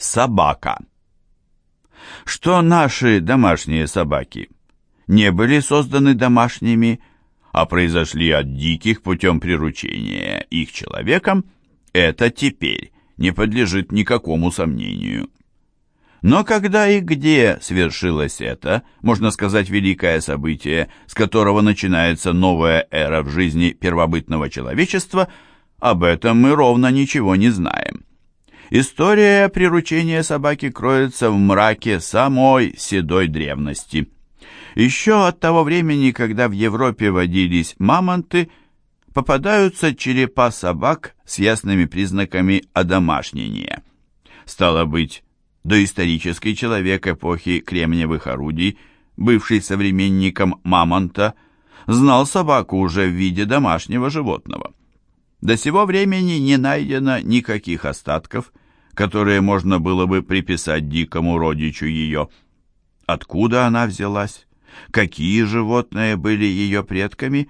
Собака. Что наши домашние собаки не были созданы домашними, а произошли от диких путем приручения их человеком, это теперь не подлежит никакому сомнению. Но когда и где свершилось это, можно сказать, великое событие, с которого начинается новая эра в жизни первобытного человечества, об этом мы ровно ничего не знаем. История приручения собаки кроется в мраке самой седой древности. Еще от того времени, когда в Европе водились мамонты, попадаются черепа собак с ясными признаками одомашнения. Стало быть, доисторический человек эпохи кремниевых орудий, бывший современником мамонта, знал собаку уже в виде домашнего животного. До сего времени не найдено никаких остатков, которые можно было бы приписать дикому родичу ее. Откуда она взялась? Какие животные были ее предками?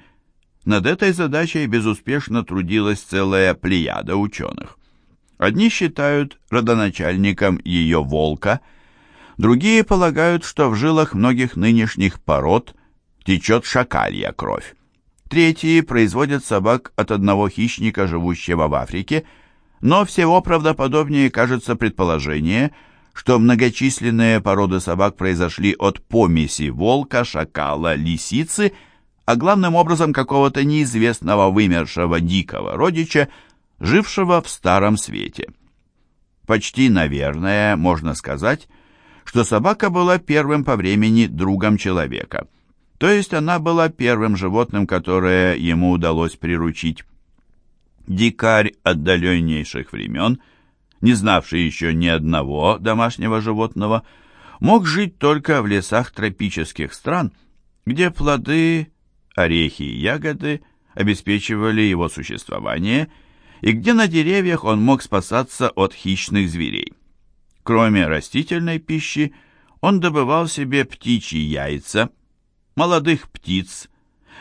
Над этой задачей безуспешно трудилась целая плеяда ученых. Одни считают родоначальником ее волка, другие полагают, что в жилах многих нынешних пород течет шакалья кровь. Третьи производят собак от одного хищника, живущего в Африке, но всего правдоподобнее кажется предположение, что многочисленные породы собак произошли от помеси волка, шакала, лисицы, а главным образом какого-то неизвестного вымершего дикого родича, жившего в Старом Свете. Почти, наверное, можно сказать, что собака была первым по времени другом человека – то есть она была первым животным, которое ему удалось приручить. Дикарь отдаленнейших времен, не знавший еще ни одного домашнего животного, мог жить только в лесах тропических стран, где плоды, орехи и ягоды обеспечивали его существование, и где на деревьях он мог спасаться от хищных зверей. Кроме растительной пищи, он добывал себе птичьи яйца, молодых птиц,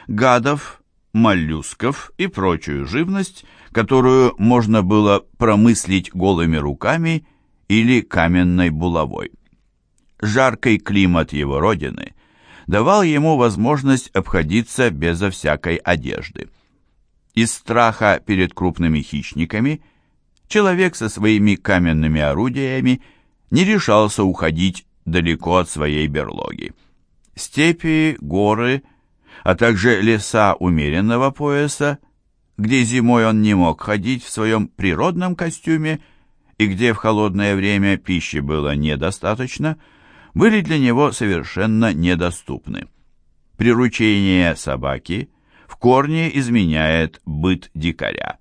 гадов, моллюсков и прочую живность, которую можно было промыслить голыми руками или каменной булавой. Жаркий климат его родины давал ему возможность обходиться безо всякой одежды. Из страха перед крупными хищниками человек со своими каменными орудиями не решался уходить далеко от своей берлоги степи, горы, а также леса умеренного пояса, где зимой он не мог ходить в своем природном костюме и где в холодное время пищи было недостаточно, были для него совершенно недоступны. Приручение собаки в корне изменяет быт дикаря.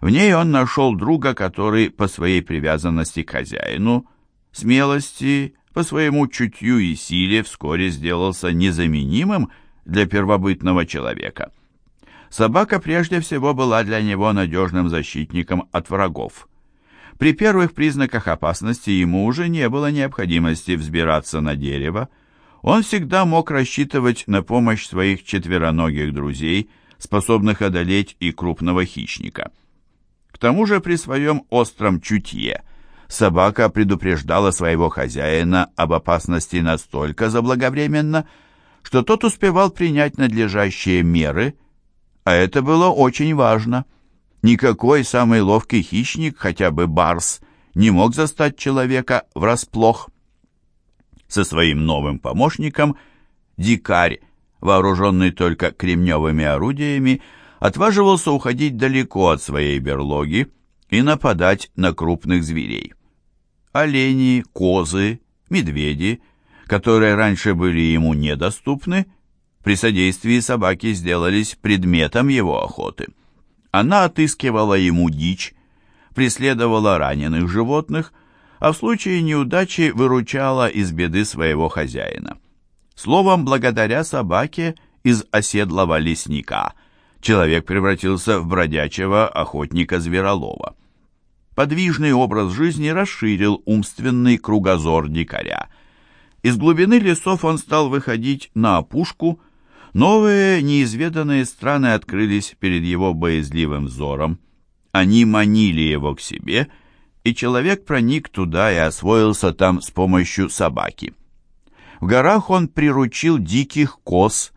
В ней он нашел друга, который по своей привязанности к хозяину, смелости, по своему чутью и силе вскоре сделался незаменимым для первобытного человека. Собака прежде всего была для него надежным защитником от врагов. При первых признаках опасности ему уже не было необходимости взбираться на дерево. Он всегда мог рассчитывать на помощь своих четвероногих друзей, способных одолеть и крупного хищника. К тому же при своем остром чутье – собака предупреждала своего хозяина об опасности настолько заблаговременно, что тот успевал принять надлежащие меры, а это было очень важно. Никакой самый ловкий хищник, хотя бы барс, не мог застать человека врасплох. Со своим новым помощником дикарь, вооруженный только кремневыми орудиями, отваживался уходить далеко от своей берлоги и нападать на крупных зверей олени, козы, медведи, которые раньше были ему недоступны, при содействии собаки сделались предметом его охоты. Она отыскивала ему дичь, преследовала раненых животных, а в случае неудачи выручала из беды своего хозяина. Словом, благодаря собаке из оседлого лесника человек превратился в бродячего охотника-зверолова. Подвижный образ жизни расширил умственный кругозор дикаря. Из глубины лесов он стал выходить на опушку, новые неизведанные страны открылись перед его боязливым взором. Они манили его к себе, и человек проник туда и освоился там с помощью собаки. В горах он приручил диких коз,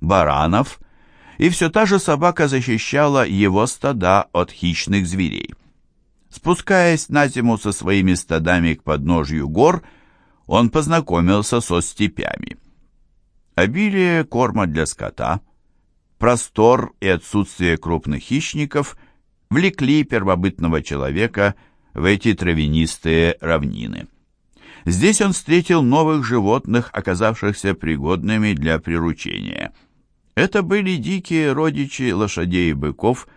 баранов, и все та же собака защищала его стада от хищных зверей. Спускаясь на зиму со своими стадами к подножью гор, он познакомился со степями. Обилие корма для скота, простор и отсутствие крупных хищников влекли первобытного человека в эти травянистые равнины. Здесь он встретил новых животных, оказавшихся пригодными для приручения. Это были дикие родичи лошадей и быков,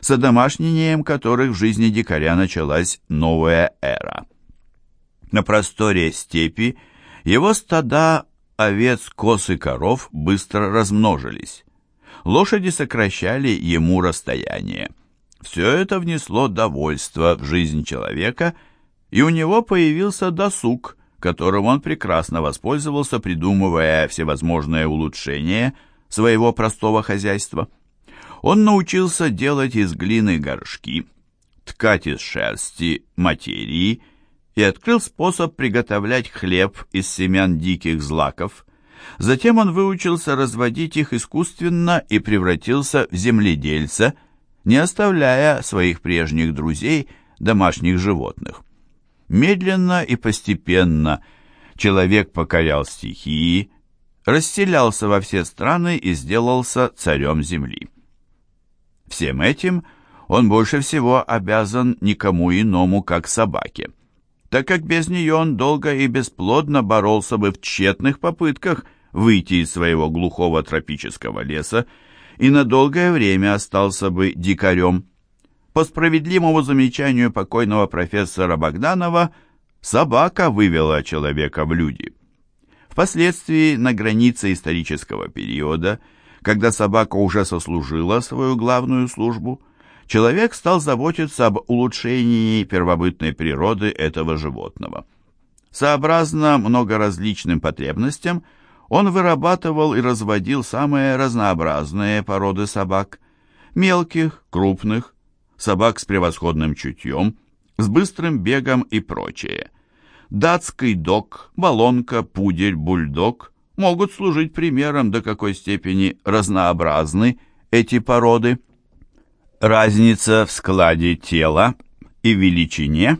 с одомашнением которых в жизни дикаря началась новая эра. На просторе степи его стада овец, коз и коров быстро размножились. Лошади сокращали ему расстояние. Все это внесло довольство в жизнь человека, и у него появился досуг, которым он прекрасно воспользовался, придумывая всевозможные улучшения своего простого хозяйства. Он научился делать из глины горшки, ткать из шерсти материи и открыл способ приготовлять хлеб из семян диких злаков. Затем он выучился разводить их искусственно и превратился в земледельца – не оставляя своих прежних друзей, домашних животных. Медленно и постепенно человек покорял стихии, расселялся во все страны и сделался царем земли. Всем этим он больше всего обязан никому иному, как собаке, так как без нее он долго и бесплодно боролся бы в тщетных попытках выйти из своего глухого тропического леса и на долгое время остался бы дикарем. По справедливому замечанию покойного профессора Богданова, собака вывела человека в люди. Впоследствии, на границе исторического периода, когда собака уже сослужила свою главную службу, человек стал заботиться об улучшении первобытной природы этого животного. Сообразно многоразличным потребностям – он вырабатывал и разводил самые разнообразные породы собак. Мелких, крупных, собак с превосходным чутьем, с быстрым бегом и прочее. Датский дог, балонка, пудель, бульдог могут служить примером, до какой степени разнообразны эти породы. Разница в складе тела и величине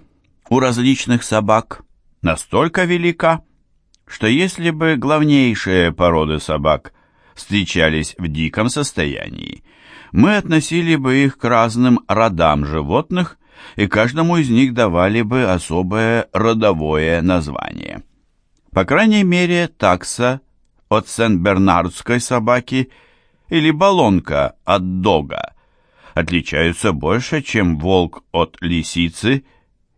у различных собак настолько велика, что если бы главнейшие породы собак встречались в диком состоянии, мы относили бы их к разным родам животных и каждому из них давали бы особое родовое название. По крайней мере, такса от сен-бернардской собаки или балонка от дога отличаются больше, чем волк от лисицы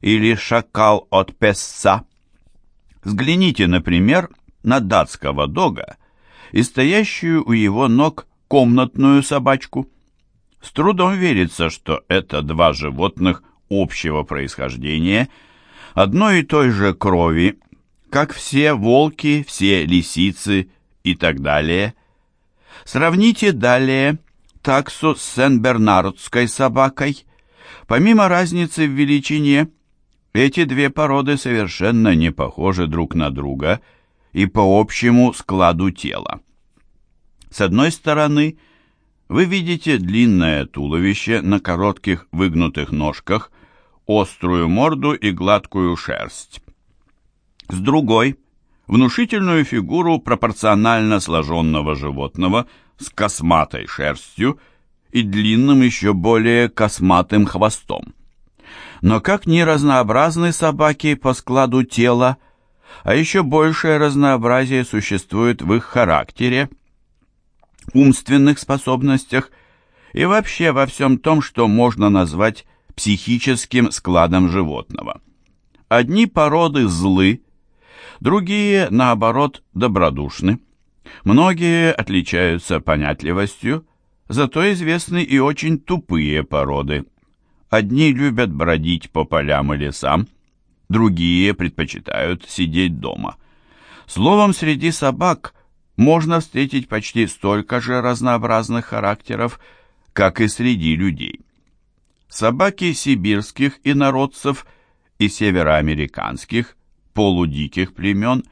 или шакал от песца. Взгляните, например, на датского дога и стоящую у его ног комнатную собачку. С трудом верится, что это два животных общего происхождения, одной и той же крови, как все волки, все лисицы и так далее. Сравните далее таксу с сен-бернардской собакой. Помимо разницы в величине, эти две породы совершенно не похожи друг на друга и по общему складу тела. С одной стороны, вы видите длинное туловище на коротких выгнутых ножках, острую морду и гладкую шерсть. С другой – внушительную фигуру пропорционально сложенного животного с косматой шерстью и длинным еще более косматым хвостом. Но как ни разнообразны собаки по складу тела, а еще большее разнообразие существует в их характере, умственных способностях и вообще во всем том, что можно назвать психическим складом животного. Одни породы злы, другие, наоборот, добродушны. Многие отличаются понятливостью, зато известны и очень тупые породы – Одни любят бродить по полям и лесам, другие предпочитают сидеть дома. Словом, среди собак можно встретить почти столько же разнообразных характеров, как и среди людей. Собаки сибирских инородцев и североамериканских, полудиких племен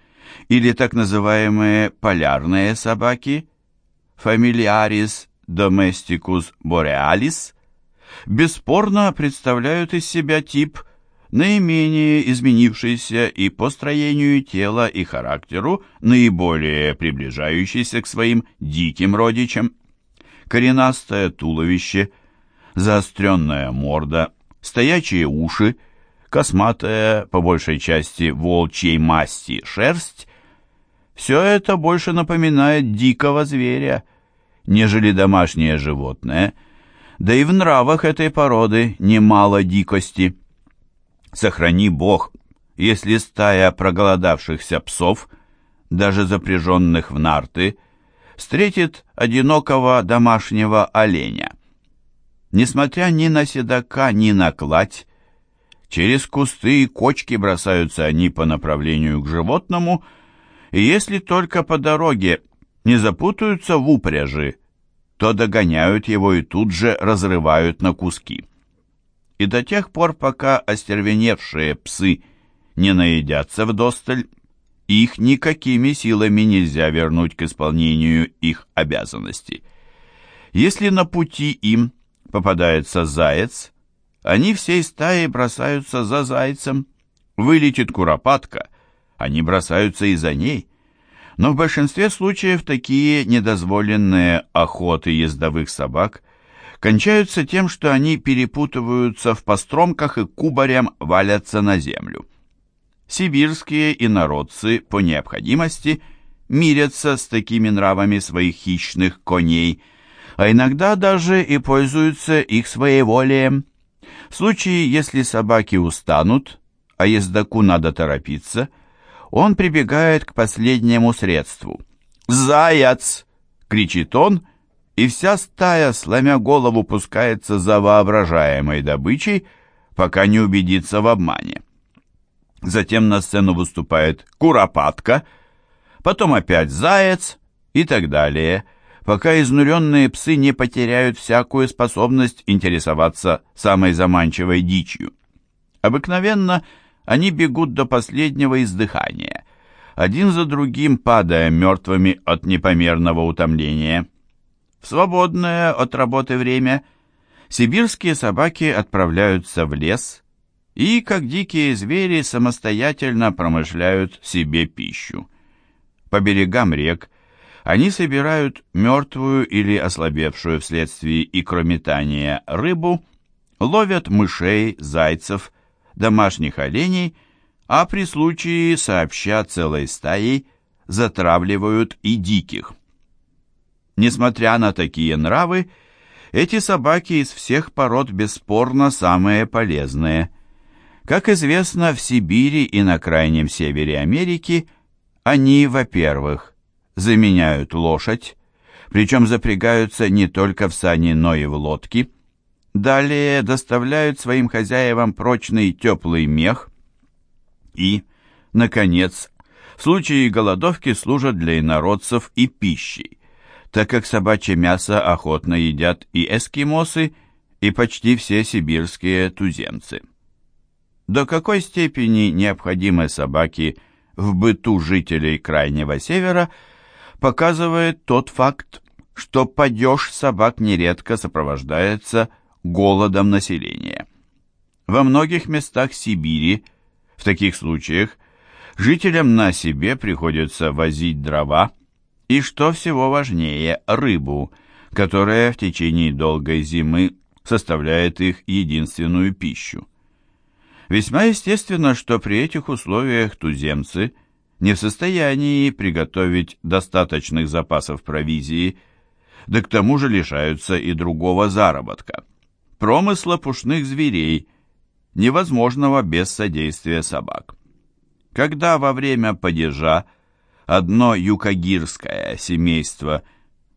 или так называемые полярные собаки Familiaris domesticus borealis бесспорно представляют из себя тип наименее изменившийся и по строению тела и характеру наиболее приближающийся к своим диким родичам. Коренастое туловище, заостренная морда, стоячие уши, косматая, по большей части волчьей масти, шерсть – все это больше напоминает дикого зверя, нежели домашнее животное, да и в нравах этой породы немало дикости. Сохрани Бог, если стая проголодавшихся псов, даже запряженных в нарты, встретит одинокого домашнего оленя. Несмотря ни на седока, ни на кладь, через кусты и кочки бросаются они по направлению к животному, и если только по дороге не запутаются в упряжи, то догоняют его и тут же разрывают на куски. И до тех пор, пока остервеневшие псы не наедятся вдосталь, их никакими силами нельзя вернуть к исполнению их обязанностей. Если на пути им попадается заяц, они всей стаей бросаются за зайцем. Вылетит куропатка, они бросаются и за ней. Но в большинстве случаев такие недозволенные охоты ездовых собак кончаются тем, что они перепутываются в постромках и кубарем валятся на землю. Сибирские инородцы по необходимости мирятся с такими нравами своих хищных коней, а иногда даже и пользуются их своеволием. В случае, если собаки устанут, а ездаку надо торопиться, он прибегает к последнему средству. «Заяц!» — кричит он, и вся стая, сломя голову, пускается за воображаемой добычей, пока не убедится в обмане. Затем на сцену выступает куропатка, потом опять заяц и так далее, пока изнуренные псы не потеряют всякую способность интересоваться самой заманчивой дичью. Обыкновенно они бегут до последнего издыхания, один за другим падая мертвыми от непомерного утомления. В свободное от работы время сибирские собаки отправляются в лес, и, как дикие звери, самостоятельно промышляют себе пищу. По берегам рек они собирают мертвую или ослабевшую вследствие икрометания рыбу, ловят мышей, зайцев, домашних оленей, а при случае, сообща целой стаей, затравливают и диких. Несмотря на такие нравы, эти собаки из всех пород бесспорно самые полезные – как известно, в Сибири и на крайнем севере Америки они, во-первых, заменяют лошадь, причем запрягаются не только в сани, но и в лодки. Далее доставляют своим хозяевам прочный теплый мех. И, наконец, в случае голодовки служат для инородцев и пищей, так как собачье мясо охотно едят и эскимосы, и почти все сибирские туземцы. До какой степени необходимы собаки в быту жителей Крайнего Севера, показывает тот факт, что падеж собак нередко сопровождается голодом населения. Во многих местах Сибири в таких случаях жителям на себе приходится возить дрова и, что всего важнее, рыбу, которая в течение долгой зимы составляет их единственную пищу. Весьма естественно, что при этих условиях туземцы не в состоянии приготовить достаточных запасов провизии, да к тому же лишаются и другого заработка. Промысла пушных зверей, невозможного без содействия собак. Когда во время падежа одно юкагирское семейство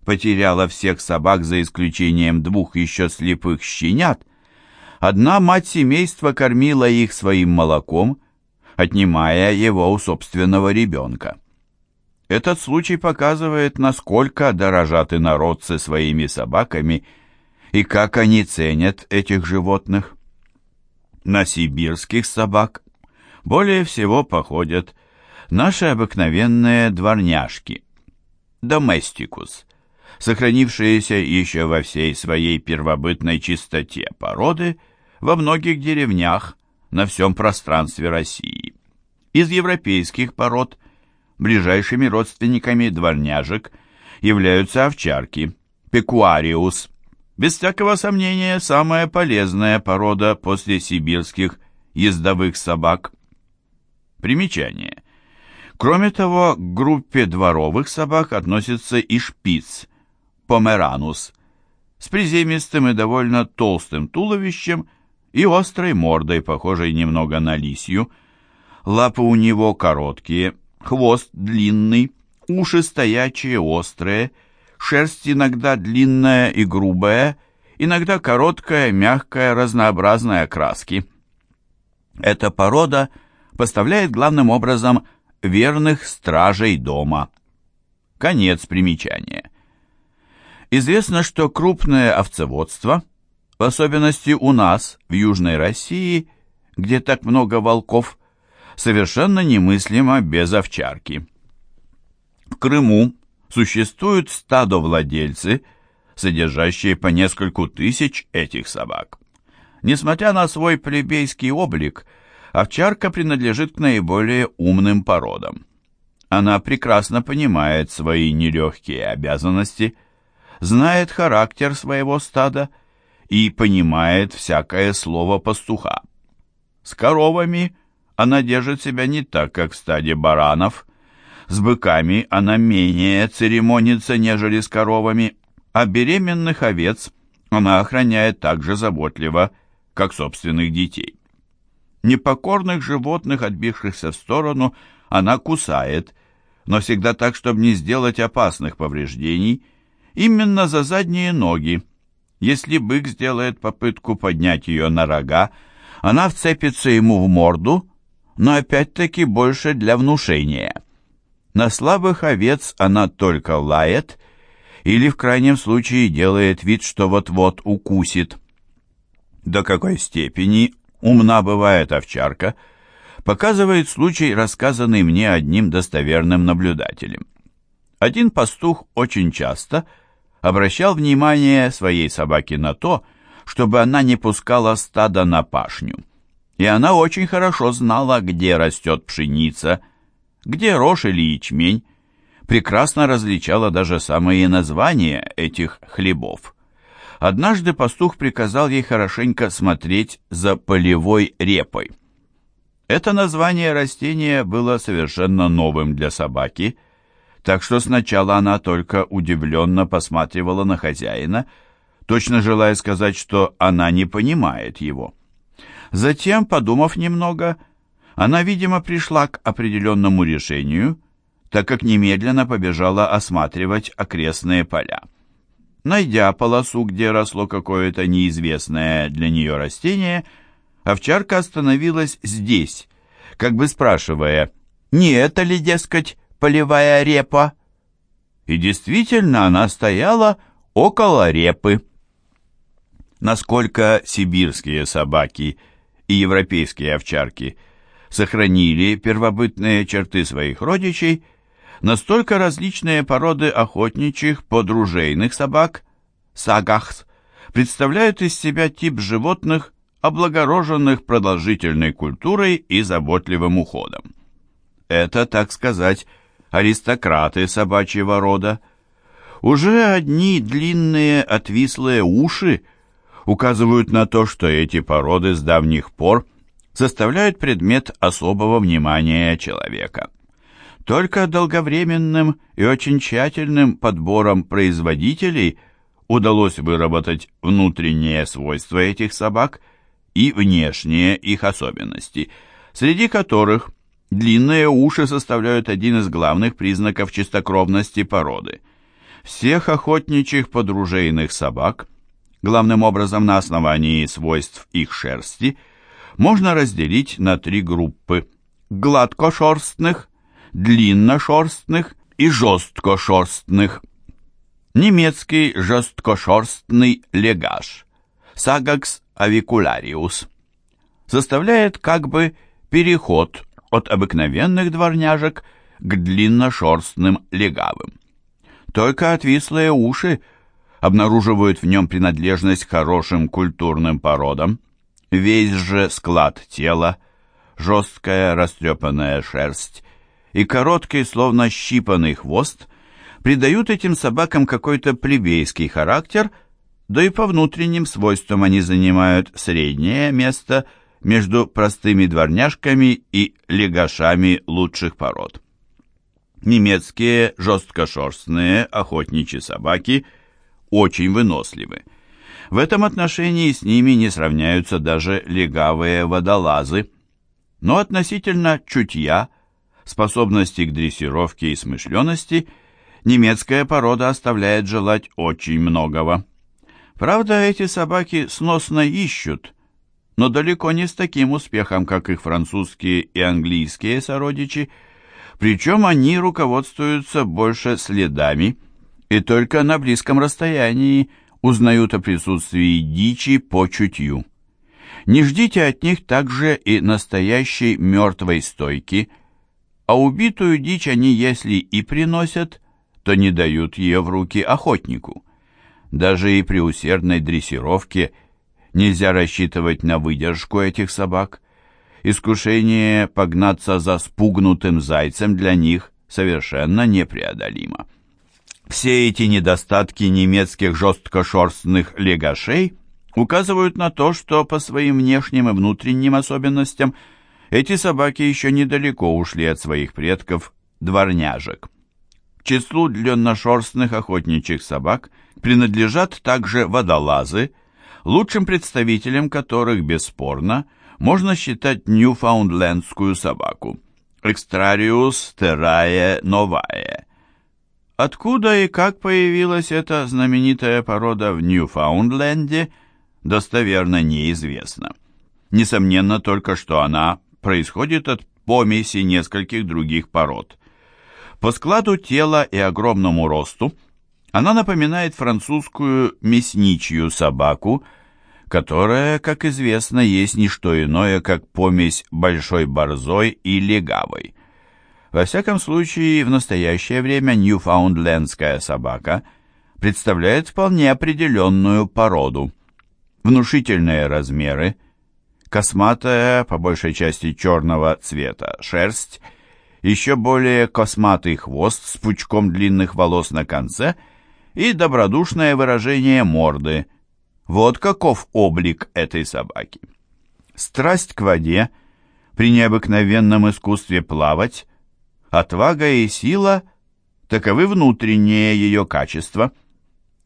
потеряло всех собак за исключением двух еще слепых щенят, Одна мать семейства кормила их своим молоком, отнимая его у собственного ребенка. Этот случай показывает, насколько дорожат инородцы своими собаками и как они ценят этих животных. На сибирских собак более всего походят наши обыкновенные дворняжки, доместикус, сохранившиеся еще во всей своей первобытной чистоте породы во многих деревнях на всем пространстве России. Из европейских пород ближайшими родственниками дворняжек являются овчарки, пекуариус, без всякого сомнения самая полезная порода после сибирских ездовых собак. Примечание. Кроме того, к группе дворовых собак относится и шпиц, померанус, с приземистым и довольно толстым туловищем и острой мордой, похожей немного на лисью. Лапы у него короткие, хвост длинный, уши стоячие, острые, шерсть иногда длинная и грубая, иногда короткая, мягкая, разнообразной окраски. Эта порода поставляет главным образом верных стражей дома. Конец примечания. Известно, что крупное овцеводство, в особенности у нас, в Южной России, где так много волков, совершенно немыслимо без овчарки. В Крыму существуют стадовладельцы, содержащие по нескольку тысяч этих собак. Несмотря на свой плебейский облик – овчарка принадлежит к наиболее умным породам. Она прекрасно понимает свои нелегкие обязанности, знает характер своего стада и понимает всякое слово пастуха. С коровами она держит себя не так, как в стаде баранов, с быками она менее церемонится, нежели с коровами, а беременных овец она охраняет так же заботливо, как собственных детей. Непокорных животных, отбившихся в сторону, она кусает, но всегда так, чтобы не сделать опасных повреждений, именно за задние ноги. Если бык сделает попытку поднять ее на рога, она вцепится ему в морду, но опять-таки больше для внушения. На слабых овец она только лает или в крайнем случае делает вид, что вот-вот укусит. До какой степени умна бывает овчарка, показывает случай, рассказанный мне одним достоверным наблюдателем. Один пастух очень часто обращал внимание своей собаки на то, чтобы она не пускала стадо на пашню. И она очень хорошо знала, где растет пшеница, где рожь или ячмень, прекрасно различала даже самые названия этих хлебов. Однажды пастух приказал ей хорошенько смотреть за полевой репой. Это название растения было совершенно новым для собаки, так что сначала она только удивленно посматривала на хозяина, точно желая сказать, что она не понимает его. Затем, подумав немного, она, видимо, пришла к определенному решению, так как немедленно побежала осматривать окрестные поля. Найдя полосу, где росло какое-то неизвестное для нее растение, овчарка остановилась здесь, как бы спрашивая, не это ли, дескать, полевая репа? И действительно, она стояла около репы. Насколько сибирские собаки и европейские овчарки сохранили первобытные черты своих родичей – Настолько различные породы охотничьих подружейных собак, сагахс, представляют из себя тип животных, облагороженных продолжительной культурой и заботливым уходом. Это, так сказать, аристократы собачьего рода. Уже одни длинные отвислые уши указывают на то, что эти породы с давних пор составляют предмет особого внимания человека. Только долговременным и очень тщательным подбором производителей удалось выработать внутренние свойства этих собак и внешние их особенности, среди которых длинные уши составляют один из главных признаков чистокровности породы. Всех охотничьих подружейных собак, главным образом на основании свойств их шерсти, можно разделить на три группы – гладкошерстных, длинношерстных и жесткошерстных. Немецкий жесткошерстный легаш Сагакс авикулариус. составляет как бы переход от обыкновенных дворняжек к длинношерстным легавым. Только отвислые уши обнаруживают в нем принадлежность к хорошим культурным породам. Весь же склад тела, жесткая растрепанная шерсть и короткий, словно щипанный хвост придают этим собакам какой-то плебейский характер, да и по внутренним свойствам они занимают среднее место между простыми дворняжками и легашами лучших пород. Немецкие жесткошерстные охотничьи собаки очень выносливы. В этом отношении с ними не сравняются даже легавые водолазы, но относительно чутья, способности к дрессировке и смышленности немецкая порода оставляет желать очень многого. Правда, эти собаки сносно ищут, но далеко не с таким успехом, как их французские и английские сородичи, причем они руководствуются больше следами и только на близком расстоянии узнают о присутствии дичи по чутью. Не ждите от них также и настоящей мертвой стойки, а убитую дичь они, если и приносят, то не дают ее в руки охотнику. Даже и при усердной дрессировке нельзя рассчитывать на выдержку этих собак – искушение погнаться за спугнутым зайцем для них совершенно непреодолимо. Все эти недостатки немецких жесткошерстных легашей указывают на то, что по своим внешним и внутренним особенностям эти собаки еще недалеко ушли от своих предков дворняжек. К числу длинношерстных охотничьих собак принадлежат также водолазы, лучшим представителем которых, бесспорно, можно считать ньюфаундлендскую собаку Экстрариус террае новае. Откуда и как появилась эта знаменитая порода в Ньюфаундленде, достоверно неизвестно. Несомненно только, что она происходит от помеси нескольких других пород. По складу тела и огромному росту она напоминает французскую мясничью собаку – которая, как известно, есть не что иное, как помесь большой борзой и легавой. Во всяком случае, в настоящее время ньюфаундлендская собака представляет вполне определенную породу. Внушительные размеры, косматая, по большей части черного цвета, шерсть, еще более косматый хвост с пучком длинных волос на конце и добродушное выражение морды – вот каков облик этой собаки. Страсть к воде, при необыкновенном искусстве плавать, отвага и сила – таковы внутренние ее качества.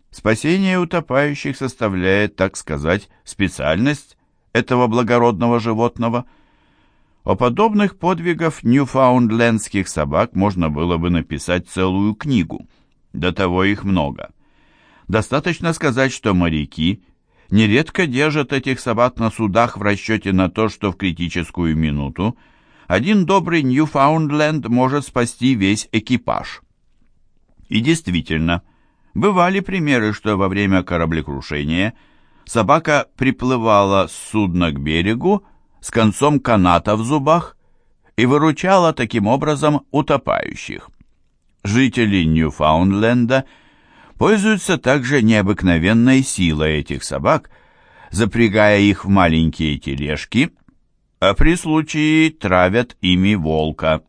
Спасение утопающих составляет, так сказать, специальность этого благородного животного. О подобных подвигах ньюфаундлендских собак можно было бы написать целую книгу. До того их много. Достаточно сказать, что моряки – нередко держат этих собак на судах в расчете на то, что в критическую минуту один добрый Ньюфаундленд может спасти весь экипаж. И действительно, бывали примеры, что во время кораблекрушения собака приплывала с судна к берегу с концом каната в зубах и выручала таким образом утопающих. Жители Ньюфаундленда – пользуются также необыкновенной силой этих собак, запрягая их в маленькие тележки, а при случае травят ими волка.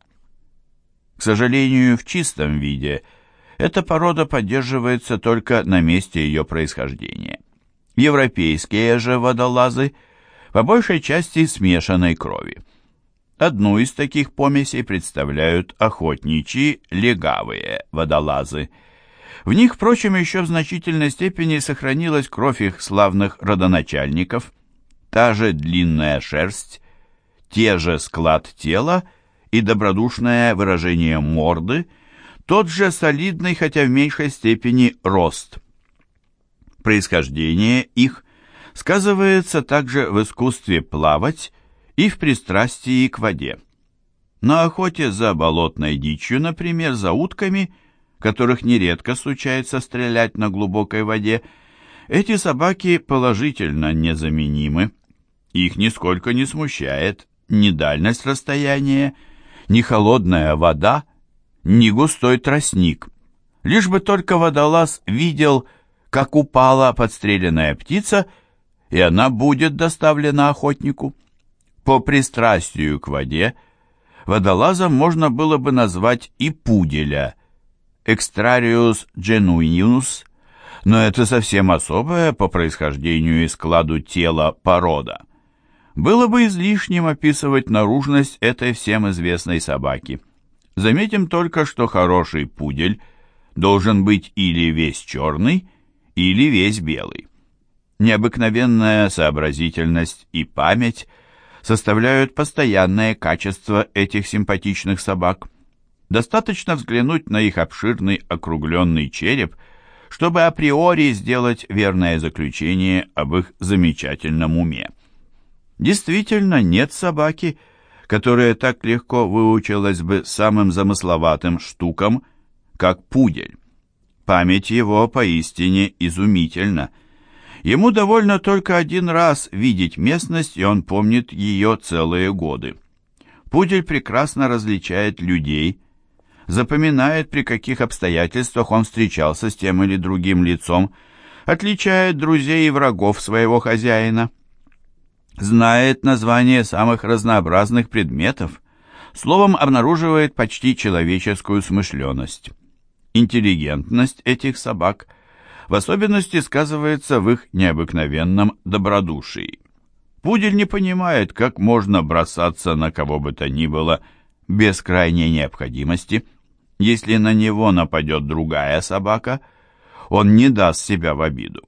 К сожалению, в чистом виде эта порода поддерживается только на месте ее происхождения. Европейские же водолазы по большей части смешанной крови. Одну из таких помесей представляют охотничьи легавые водолазы – в них, впрочем, еще в значительной степени сохранилась кровь их славных родоначальников, та же длинная шерсть, те же склад тела и добродушное выражение морды, тот же солидный, хотя в меньшей степени, рост. Происхождение их сказывается также в искусстве плавать и в пристрастии к воде. На охоте за болотной дичью, например, за утками – которых нередко случается стрелять на глубокой воде, эти собаки положительно незаменимы. Их нисколько не смущает ни дальность расстояния, ни холодная вода, ни густой тростник. Лишь бы только водолаз видел, как упала подстреленная птица, и она будет доставлена охотнику. По пристрастию к воде водолазом можно было бы назвать и пуделя, экстрариус genuinus, но это совсем особая по происхождению и складу тела порода. Было бы излишним описывать наружность этой всем известной собаки. Заметим только, что хороший пудель должен быть или весь черный, или весь белый. Необыкновенная сообразительность и память составляют постоянное качество этих симпатичных собак. Достаточно взглянуть на их обширный округленный череп, чтобы априори сделать верное заключение об их замечательном уме. Действительно, нет собаки, которая так легко выучилась бы самым замысловатым штукам, как пудель. Память его поистине изумительна. Ему довольно только один раз видеть местность, и он помнит ее целые годы. Пудель прекрасно различает людей, запоминает, при каких обстоятельствах он встречался с тем или другим лицом, отличает друзей и врагов своего хозяина – знает название самых разнообразных предметов, словом обнаруживает почти человеческую смышленность. Интеллигентность этих собак в особенности сказывается в их необыкновенном добродушии. Пудель не понимает, как можно бросаться на кого бы то ни было без крайней необходимости. Если на него нападет другая собака, он не даст себя в обиду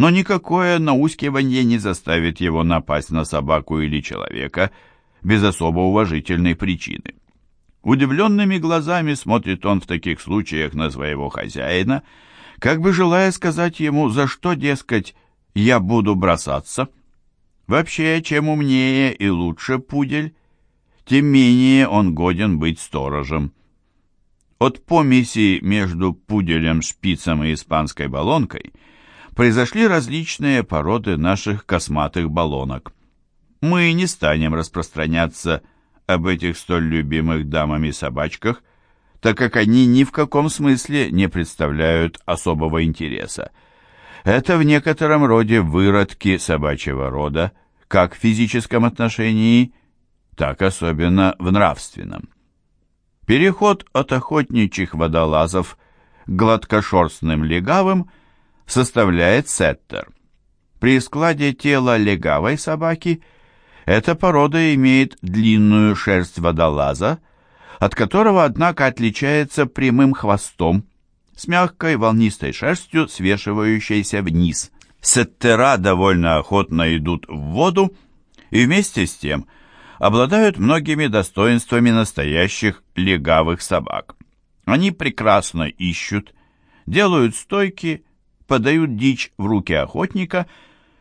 но никакое наускивание не заставит его напасть на собаку или человека без особо уважительной причины. Удивленными глазами смотрит он в таких случаях на своего хозяина, как бы желая сказать ему, за что, дескать, я буду бросаться. Вообще, чем умнее и лучше пудель, тем менее он годен быть сторожем. От помеси между пуделем-шпицем и испанской баллонкой – произошли различные породы наших косматых баллонок. Мы не станем распространяться об этих столь любимых дамами собачках, так как они ни в каком смысле не представляют особого интереса. Это в некотором роде выродки собачьего рода, как в физическом отношении, так особенно в нравственном. Переход от охотничьих водолазов к гладкошерстным легавым – составляет сеттер. При складе тела легавой собаки эта порода имеет длинную шерсть водолаза, от которого, однако, отличается прямым хвостом, с мягкой волнистой шерстью, свешивающейся вниз. Сеттера довольно охотно идут в воду и вместе с тем обладают многими достоинствами настоящих легавых собак. Они прекрасно ищут, делают стойки подают дичь в руки охотника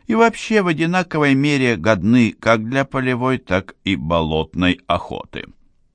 и вообще в одинаковой мере годны как для полевой, так и болотной охоты.